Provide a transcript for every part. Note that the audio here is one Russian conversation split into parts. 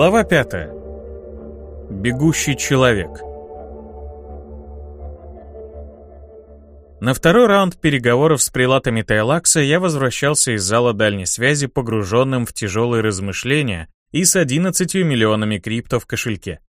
Глава 5. Бегущий человек. На второй раунд переговоров с прилатами Тайлакса я возвращался из зала дальней связи, погруженным в тяжелые размышления и с 11 миллионами крипто в кошельке.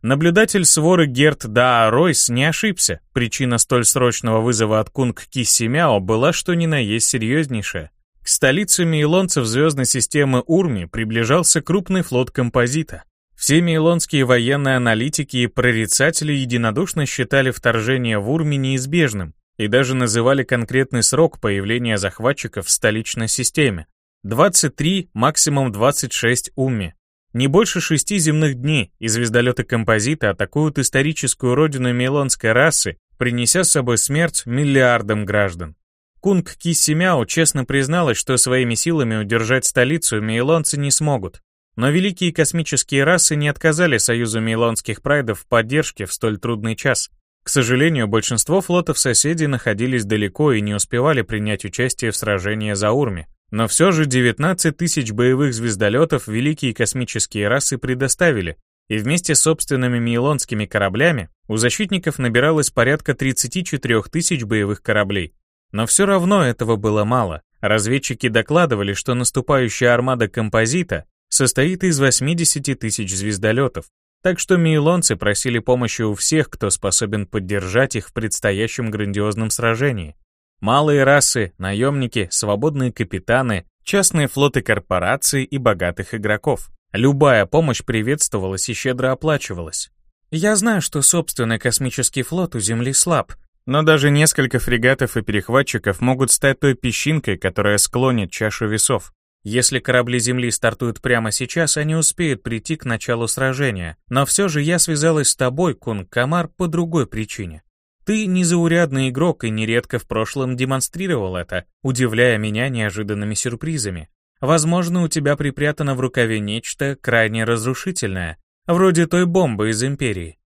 Наблюдатель своры Герт Даа Ройс не ошибся. Причина столь срочного вызова от Кунг Киссимяо была что ни на есть серьезнейшая. К столице мейлонцев звездной системы Урми приближался крупный флот композита. Все мейлонские военные аналитики и прорицатели единодушно считали вторжение в Урми неизбежным и даже называли конкретный срок появления захватчиков в столичной системе. 23, максимум 26 Уми. Не больше шести земных дней, и звездолеты композита атакуют историческую родину мейлонской расы, принеся с собой смерть миллиардам граждан. Кунг Киссимяо честно призналась, что своими силами удержать столицу мейлонцы не смогут. Но великие космические расы не отказали Союзу мейлонских прайдов в поддержке в столь трудный час. К сожалению, большинство флотов соседей находились далеко и не успевали принять участие в сражении за Урми. Но все же 19 тысяч боевых звездолетов великие космические расы предоставили, и вместе с собственными мейлонскими кораблями у защитников набиралось порядка 34 тысяч боевых кораблей. Но все равно этого было мало. Разведчики докладывали, что наступающая армада композита состоит из 80 тысяч звездолетов, так что мейлонцы просили помощи у всех, кто способен поддержать их в предстоящем грандиозном сражении. Малые расы, наемники, свободные капитаны, частные флоты корпораций и богатых игроков. Любая помощь приветствовалась и щедро оплачивалась. Я знаю, что собственный космический флот у Земли слаб, но даже несколько фрегатов и перехватчиков могут стать той песчинкой, которая склонит чашу весов. Если корабли Земли стартуют прямо сейчас, они успеют прийти к началу сражения. Но все же я связалась с тобой, Кунг Камар, по другой причине. Ты незаурядный игрок и нередко в прошлом демонстрировал это, удивляя меня неожиданными сюрпризами. Возможно, у тебя припрятано в рукаве нечто крайне разрушительное, вроде той бомбы из Империи.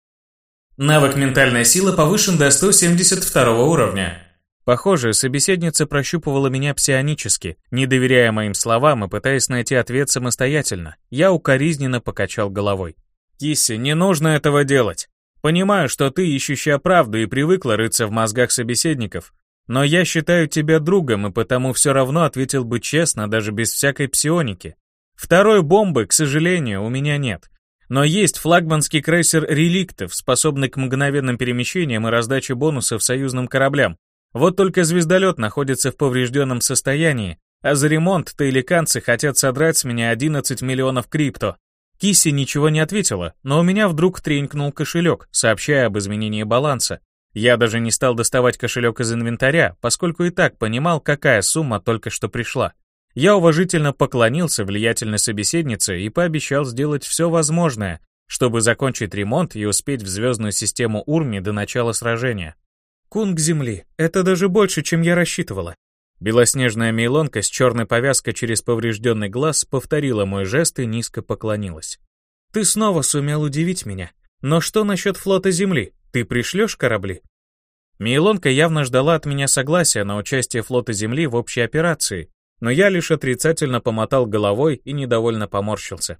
Навык «Ментальная сила» повышен до 172 уровня. Похоже, собеседница прощупывала меня псионически, не доверяя моим словам и пытаясь найти ответ самостоятельно. Я укоризненно покачал головой. «Кисси, не нужно этого делать. Понимаю, что ты ищущая правду и привыкла рыться в мозгах собеседников, но я считаю тебя другом и потому все равно ответил бы честно, даже без всякой псионики. Второй бомбы, к сожалению, у меня нет. Но есть флагманский крейсер «Реликтов», способный к мгновенным перемещениям и раздаче бонусов союзным кораблям. Вот только звездолет находится в поврежденном состоянии, а за ремонт таиликанцы хотят содрать с меня 11 миллионов крипто. Кисси ничего не ответила, но у меня вдруг тренькнул кошелек, сообщая об изменении баланса. Я даже не стал доставать кошелек из инвентаря, поскольку и так понимал, какая сумма только что пришла. Я уважительно поклонился влиятельной собеседнице и пообещал сделать все возможное, чтобы закончить ремонт и успеть в звездную систему Урми до начала сражения. Кунг Земли, это даже больше, чем я рассчитывала. Белоснежная мейлонка с черной повязкой через поврежденный глаз повторила мой жест и низко поклонилась. Ты снова сумел удивить меня. Но что насчет флота Земли? Ты пришлешь корабли? Мейлонка явно ждала от меня согласия на участие флота Земли в общей операции, но я лишь отрицательно помотал головой и недовольно поморщился.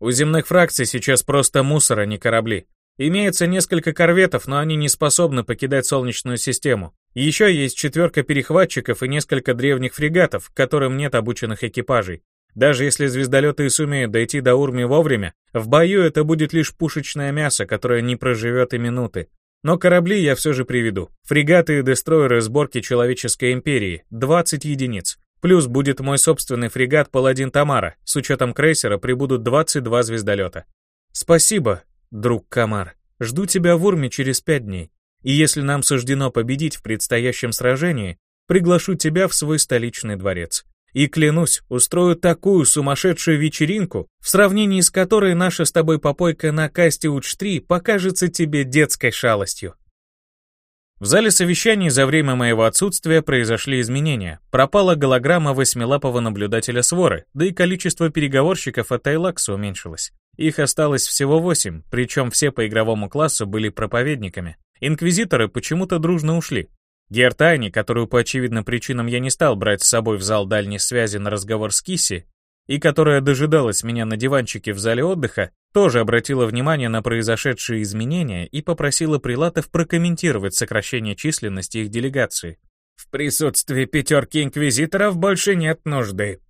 У земных фракций сейчас просто мусор, а не корабли. Имеется несколько корветов, но они не способны покидать Солнечную систему. Еще есть четверка перехватчиков и несколько древних фрегатов, которым нет обученных экипажей. Даже если звездолеты и сумеют дойти до Урми вовремя, в бою это будет лишь пушечное мясо, которое не проживет и минуты. Но корабли я все же приведу. Фрегаты и дестройеры сборки Человеческой Империи, 20 единиц. Плюс будет мой собственный фрегат «Паладин Тамара». С учетом крейсера прибудут 22 звездолета. Спасибо, друг Камар. Жду тебя в Урме через пять дней. И если нам суждено победить в предстоящем сражении, приглашу тебя в свой столичный дворец. И клянусь, устрою такую сумасшедшую вечеринку, в сравнении с которой наша с тобой попойка на касте Уч-3 покажется тебе детской шалостью. В зале совещаний за время моего отсутствия произошли изменения. Пропала голограмма восьмилапого наблюдателя своры, да и количество переговорщиков от Тайлакса уменьшилось. Их осталось всего восемь, причем все по игровому классу были проповедниками. Инквизиторы почему-то дружно ушли. Гертайни, которую по очевидным причинам я не стал брать с собой в зал дальней связи на разговор с Кисси, и которая дожидалась меня на диванчике в зале отдыха, тоже обратила внимание на произошедшие изменения и попросила прилатов прокомментировать сокращение численности их делегации. «В присутствии пятерки инквизиторов больше нет нужды»,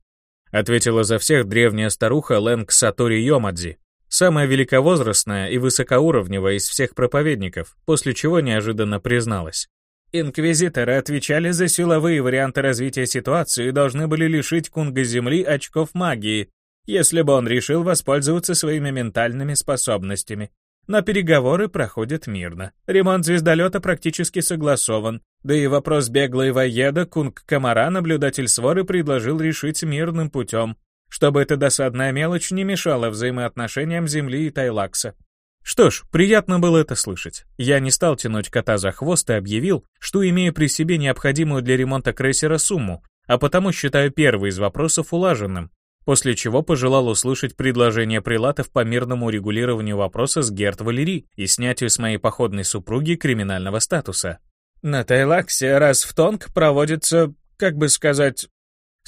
ответила за всех древняя старуха Лэнг Сатори Йомадзи, самая великовозрастная и высокоуровневая из всех проповедников, после чего неожиданно призналась. Инквизиторы отвечали за силовые варианты развития ситуации и должны были лишить Кунга Земли очков магии, если бы он решил воспользоваться своими ментальными способностями. Но переговоры проходят мирно. Ремонт звездолета практически согласован. Да и вопрос беглой воеда Кунг Камара наблюдатель своры предложил решить мирным путем, чтобы эта досадная мелочь не мешала взаимоотношениям Земли и Тайлакса. Что ж, приятно было это слышать. Я не стал тянуть кота за хвост и объявил, что имею при себе необходимую для ремонта крейсера сумму, а потому считаю первый из вопросов улаженным, после чего пожелал услышать предложение прилатов по мирному регулированию вопроса с Герт Валери и снятию с моей походной супруги криминального статуса. На Тайлаксе раз в тонг проводится, как бы сказать,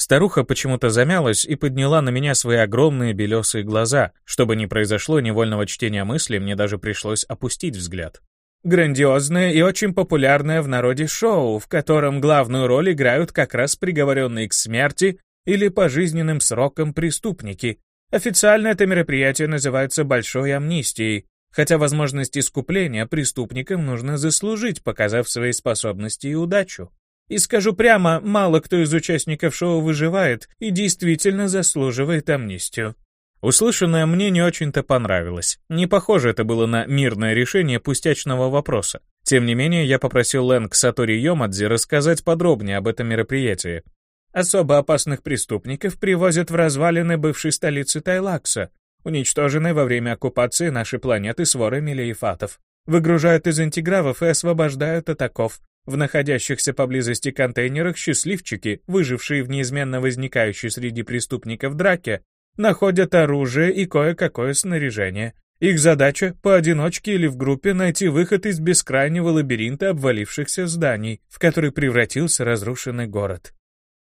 Старуха почему-то замялась и подняла на меня свои огромные белесые глаза. Чтобы не произошло невольного чтения мысли, мне даже пришлось опустить взгляд. Грандиозное и очень популярное в народе шоу, в котором главную роль играют как раз приговоренные к смерти или пожизненным срокам преступники. Официально это мероприятие называется «Большой амнистией», хотя возможность искупления преступникам нужно заслужить, показав свои способности и удачу. И скажу прямо, мало кто из участников шоу выживает и действительно заслуживает амнистию. Услышанное мне не очень-то понравилось. Не похоже это было на мирное решение пустячного вопроса. Тем не менее, я попросил Лэнг Сатори Йомадзи рассказать подробнее об этом мероприятии. Особо опасных преступников привозят в развалины бывшей столицы Тайлакса, уничтоженной во время оккупации нашей планеты сворами леефатов. Выгружают из антигравов и освобождают атаков, в находящихся поблизости контейнерах счастливчики, выжившие в неизменно возникающей среди преступников драке, находят оружие и кое-какое снаряжение. Их задача — поодиночке или в группе найти выход из бескрайнего лабиринта обвалившихся зданий, в который превратился разрушенный город.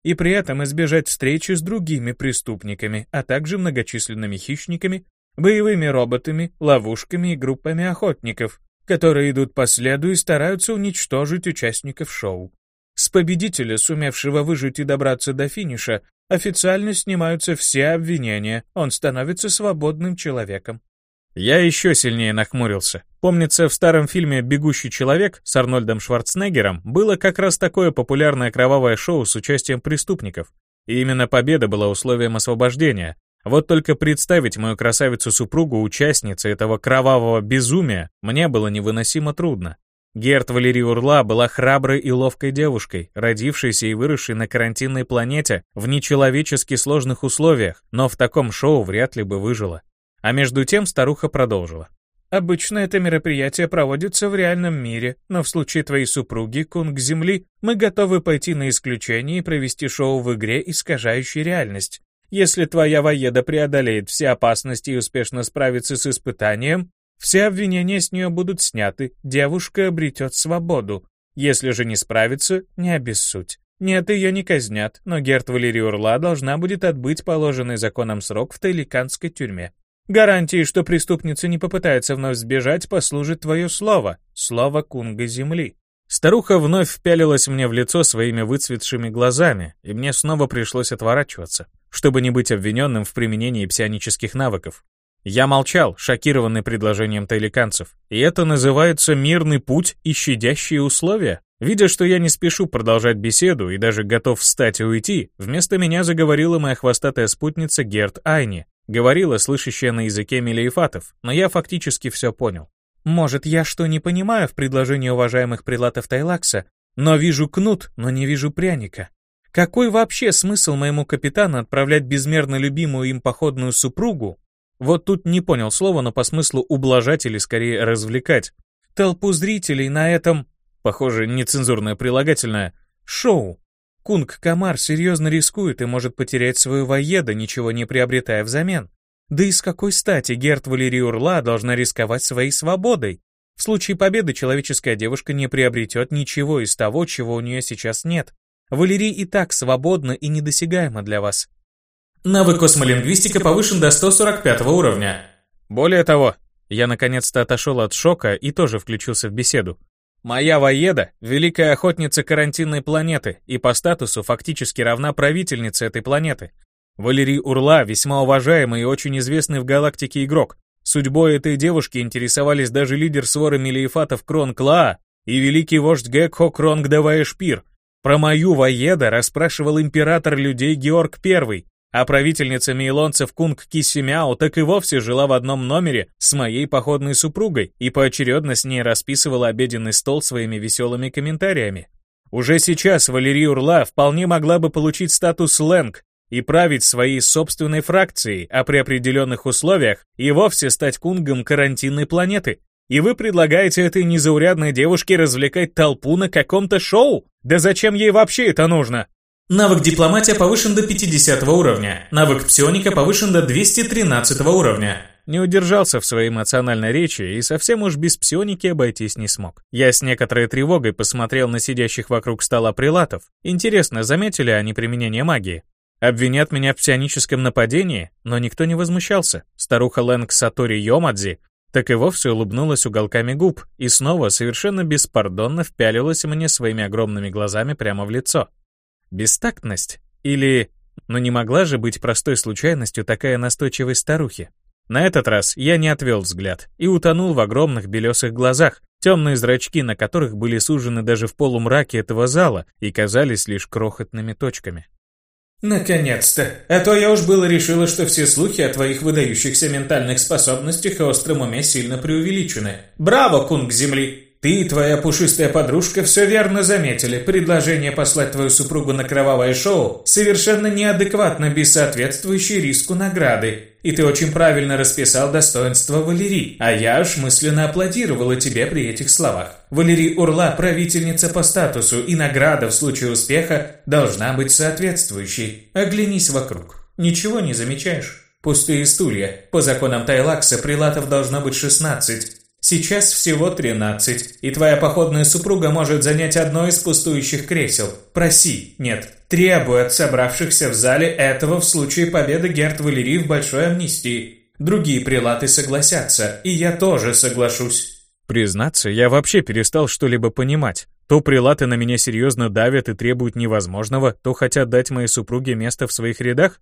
И при этом избежать встречи с другими преступниками, а также многочисленными хищниками, боевыми роботами, ловушками и группами охотников, которые идут по следу и стараются уничтожить участников шоу. С победителя, сумевшего выжить и добраться до финиша, официально снимаются все обвинения, он становится свободным человеком. Я еще сильнее нахмурился. Помнится, в старом фильме «Бегущий человек» с Арнольдом Шварценеггером было как раз такое популярное кровавое шоу с участием преступников. И именно победа была условием освобождения, вот только представить мою красавицу-супругу участницей этого кровавого безумия мне было невыносимо трудно. Герт Валерий Урла была храброй и ловкой девушкой, родившейся и выросшей на карантинной планете в нечеловечески сложных условиях, но в таком шоу вряд ли бы выжила. А между тем старуха продолжила. Обычно это мероприятие проводится в реальном мире, но в случае твоей супруги, Кунг Земли, мы готовы пойти на исключение и провести шоу в игре, искажающей реальность. Если твоя воеда преодолеет все опасности и успешно справится с испытанием, все обвинения с нее будут сняты, девушка обретет свободу. Если же не справится, не обессудь. Нет, ее не казнят, но Герт Валерий Урла должна будет отбыть положенный законом срок в тайликанской тюрьме. Гарантией, что преступница не попытается вновь сбежать, послужит твое слово, слово кунга земли. Старуха вновь впялилась мне в лицо своими выцветшими глазами, и мне снова пришлось отворачиваться чтобы не быть обвиненным в применении псионических навыков. Я молчал, шокированный предложением тайликанцев. И это называется мирный путь и щадящие условия? Видя, что я не спешу продолжать беседу и даже готов встать и уйти, вместо меня заговорила моя хвостатая спутница Герт Айни. Говорила, слышащая на языке мелиефатов, но я фактически все понял. Может, я что не понимаю в предложении уважаемых прилатов Тайлакса, но вижу кнут, но не вижу пряника. Какой вообще смысл моему капитану отправлять безмерно любимую им походную супругу? Вот тут не понял слова, но по смыслу ублажать или скорее развлекать. Толпу зрителей на этом, похоже, нецензурное прилагательное, шоу. Кунг Камар серьезно рискует и может потерять свою воеда, ничего не приобретая взамен. Да и с какой стати Герт Валерий должна рисковать своей свободой? В случае победы человеческая девушка не приобретет ничего из того, чего у нее сейчас нет. Валерий и так свободна и недосягаема для вас. Навык космолингвистика повышен до 145 уровня. Более того, я наконец-то отошел от шока и тоже включился в беседу. Моя воеда — великая охотница карантинной планеты и по статусу фактически равна правительнице этой планеты. Валерий Урла — весьма уважаемый и очень известный в галактике игрок. Судьбой этой девушки интересовались даже лидер своры Мелиефатов Крон Клаа и великий вождь Гекхо Кронг Даваэшпир. Про мою вайеду расспрашивал император людей Георг I, а правительница мейлонцев Кунг Кисимяо так и вовсе жила в одном номере с моей походной супругой и поочередно с ней расписывала обеденный стол своими веселыми комментариями. Уже сейчас Валерия Урла вполне могла бы получить статус Лэнг и править своей собственной фракцией, а при определенных условиях и вовсе стать кунгом карантинной планеты. И вы предлагаете этой незаурядной девушке развлекать толпу на каком-то шоу? Да зачем ей вообще это нужно? Навык дипломатия повышен до 50 уровня. Навык псионика повышен до 213 уровня. Не удержался в своей эмоциональной речи и совсем уж без псионики обойтись не смог. Я с некоторой тревогой посмотрел на сидящих вокруг стола прилатов. Интересно, заметили они применение магии? Обвинят меня в псионическом нападении, но никто не возмущался. Старуха Лэнг Сатори Йомадзи так и вовсе улыбнулась уголками губ и снова совершенно беспардонно впялилась мне своими огромными глазами прямо в лицо. Бестактность? Или... Но не могла же быть простой случайностью такая настойчивость старухи. На этот раз я не отвел взгляд и утонул в огромных белесых глазах, темные зрачки на которых были сужены даже в полумраке этого зала и казались лишь крохотными точками. «Наконец-то! А то я уж было решила, что все слухи о твоих выдающихся ментальных способностях и остром уме сильно преувеличены. Браво, кунг Земли! Ты и твоя пушистая подружка все верно заметили. Предложение послать твою супругу на кровавое шоу совершенно неадекватно без соответствующей риску награды. И ты очень правильно расписал достоинство Валерии, а я аж мысленно аплодировала тебе при этих словах. Валерий Урла – правительница по статусу, и награда в случае успеха должна быть соответствующей. Оглянись вокруг. Ничего не замечаешь? Пустые стулья. По законам Тайлакса прилатов должно быть 16. Сейчас всего 13, и твоя походная супруга может занять одно из пустующих кресел. Проси, нет, требуй от собравшихся в зале этого в случае победы Герт Валерий в большой амнистии. Другие прилаты согласятся, и я тоже соглашусь. Признаться, я вообще перестал что-либо понимать. То прилаты на меня серьезно давят и требуют невозможного, то хотят дать моей супруге место в своих рядах.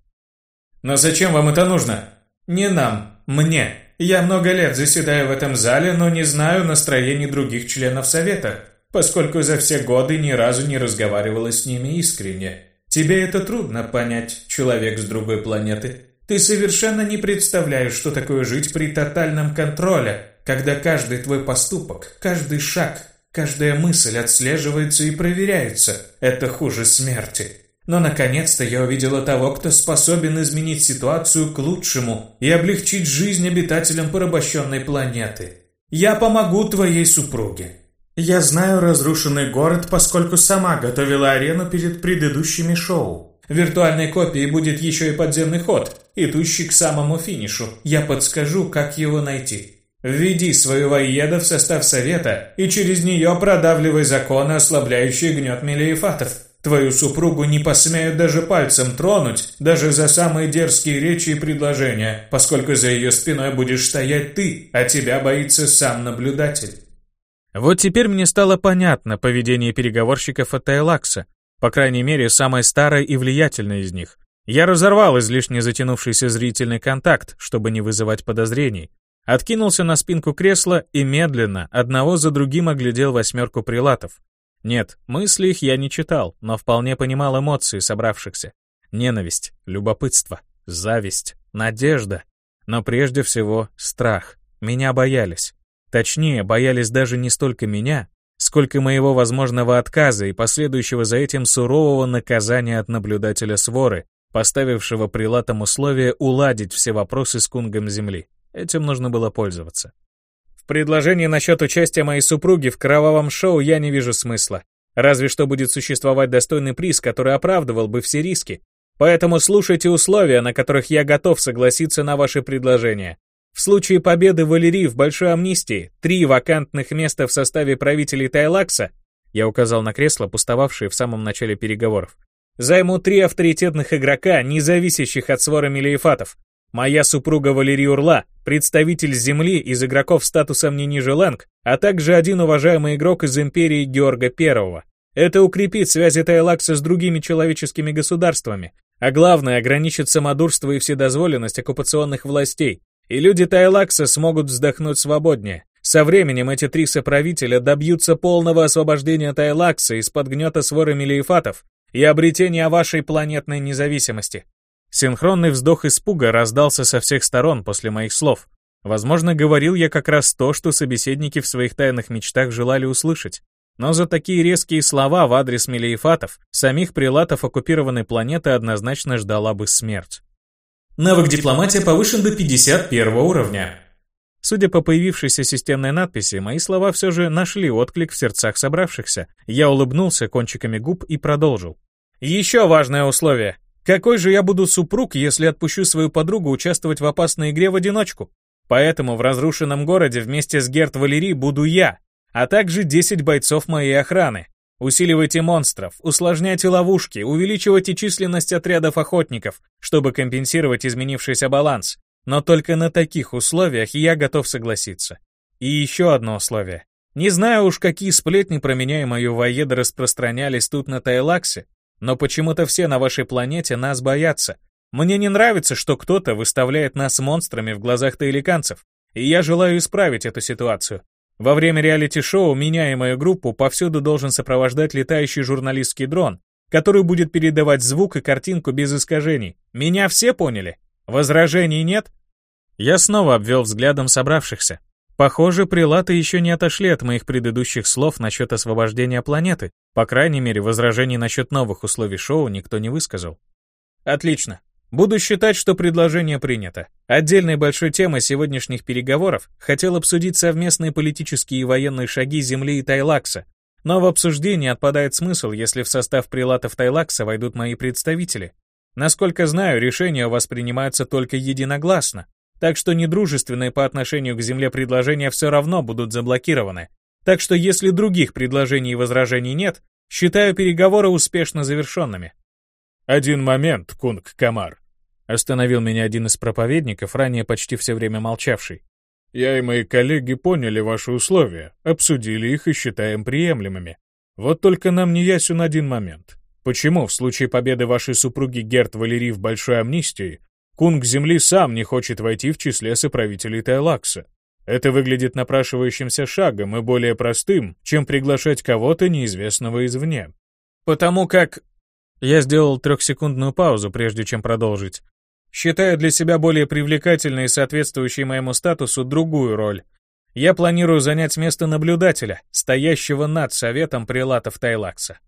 Но зачем вам это нужно? Не нам, мне. Я много лет заседаю в этом зале, но не знаю настроений других членов совета, поскольку за все годы ни разу не разговаривала с ними искренне. Тебе это трудно понять, человек с другой планеты. Ты совершенно не представляешь, что такое жить при тотальном контроле, когда каждый твой поступок, каждый шаг, каждая мысль отслеживается и проверяется. Это хуже смерти. Но наконец-то я увидела того, кто способен изменить ситуацию к лучшему и облегчить жизнь обитателям порабощенной планеты. Я помогу твоей супруге. Я знаю разрушенный город, поскольку сама готовила арену перед предыдущими шоу. В виртуальной копии будет еще и подземный ход, идущий к самому финишу. Я подскажу, как его найти. Введи свою воеда в состав совета и через нее продавливай законы, ослабляющие гнет мелиефатов. Твою супругу не посмеют даже пальцем тронуть, даже за самые дерзкие речи и предложения, поскольку за ее спиной будешь стоять ты, а тебя боится сам наблюдатель. Вот теперь мне стало понятно поведение переговорщиков от Тайлакса, по крайней мере, самое старое и влиятельное из них. Я разорвал излишне затянувшийся зрительный контакт, чтобы не вызывать подозрений. Откинулся на спинку кресла и медленно, одного за другим оглядел восьмерку прилатов. Нет, мысли их я не читал, но вполне понимал эмоции собравшихся. Ненависть, любопытство, зависть, надежда. Но прежде всего страх. Меня боялись. Точнее, боялись даже не столько меня, сколько моего возможного отказа и последующего за этим сурового наказания от наблюдателя своры, поставившего прилатам условие уладить все вопросы с кунгом земли. Этим нужно было пользоваться. В предложении насчет участия моей супруги в кровавом шоу я не вижу смысла. Разве что будет существовать достойный приз, который оправдывал бы все риски. Поэтому слушайте условия, на которых я готов согласиться на ваши предложения. В случае победы Валерии в большой амнистии, три вакантных места в составе правителей Тайлакса, я указал на кресло, пустовавшие в самом начале переговоров, Займу три авторитетных игрока, не зависящих от свора Мелиефатов. Моя супруга Валерий Урла, представитель Земли из игроков статусом не ниже Лэнг, а также один уважаемый игрок из Империи Георга Первого. Это укрепит связи Тайлакса с другими человеческими государствами, а главное ограничит самодурство и вседозволенность оккупационных властей, и люди Тайлакса смогут вздохнуть свободнее. Со временем эти три соправителя добьются полного освобождения Тайлакса из-под гнета своры Мелиефатов и обретения вашей планетной независимости. Синхронный вздох испуга раздался со всех сторон после моих слов. Возможно, говорил я как раз то, что собеседники в своих тайных мечтах желали услышать. Но за такие резкие слова в адрес Мелиефатов самих прилатов оккупированной планеты однозначно ждала бы смерть. Навык дипломатия повышен до 51 уровня. Судя по появившейся системной надписи, мои слова все же нашли отклик в сердцах собравшихся. Я улыбнулся кончиками губ и продолжил. Еще важное условие. Какой же я буду супруг, если отпущу свою подругу участвовать в опасной игре в одиночку? Поэтому в разрушенном городе вместе с Герт Валери буду я, а также 10 бойцов моей охраны. Усиливайте монстров, усложняйте ловушки, увеличивайте численность отрядов охотников, чтобы компенсировать изменившийся баланс. Но только на таких условиях я готов согласиться. И еще одно условие. Не знаю уж, какие сплетни про меня и мою воеду распространялись тут на Тайлаксе, но почему-то все на вашей планете нас боятся. Мне не нравится, что кто-то выставляет нас монстрами в глазах таиликанцев, и я желаю исправить эту ситуацию. Во время реалити-шоу меня и мою группу повсюду должен сопровождать летающий журналистский дрон, который будет передавать звук и картинку без искажений. Меня все поняли? Возражений нет? Я снова обвел взглядом собравшихся. Похоже, прилаты еще не отошли от моих предыдущих слов насчет освобождения планеты. По крайней мере, возражений насчет новых условий шоу никто не высказал. Отлично. Буду считать, что предложение принято. Отдельной большой темой сегодняшних переговоров хотел обсудить совместные политические и военные шаги Земли и Тайлакса. Но в обсуждении отпадает смысл, если в состав прилатов Тайлакса войдут мои представители. Насколько знаю, решения воспринимаются только единогласно, так что недружественные по отношению к Земле предложения все равно будут заблокированы. Так что если других предложений и возражений нет, считаю переговоры успешно завершенными. «Один момент, Кунг Камар», — остановил меня один из проповедников, ранее почти все время молчавший. «Я и мои коллеги поняли ваши условия, обсудили их и считаем приемлемыми. Вот только нам не ясен один момент. Почему в случае победы вашей супруги Герд Валери в Большой Амнистии Кунг Земли сам не хочет войти в числе соправителей Тайлакса. Это выглядит напрашивающимся шагом и более простым, чем приглашать кого-то неизвестного извне. Потому как... Я сделал трехсекундную паузу, прежде чем продолжить. Считаю для себя более привлекательной и соответствующей моему статусу другую роль. Я планирую занять место наблюдателя, стоящего над советом прилатов Тайлакса.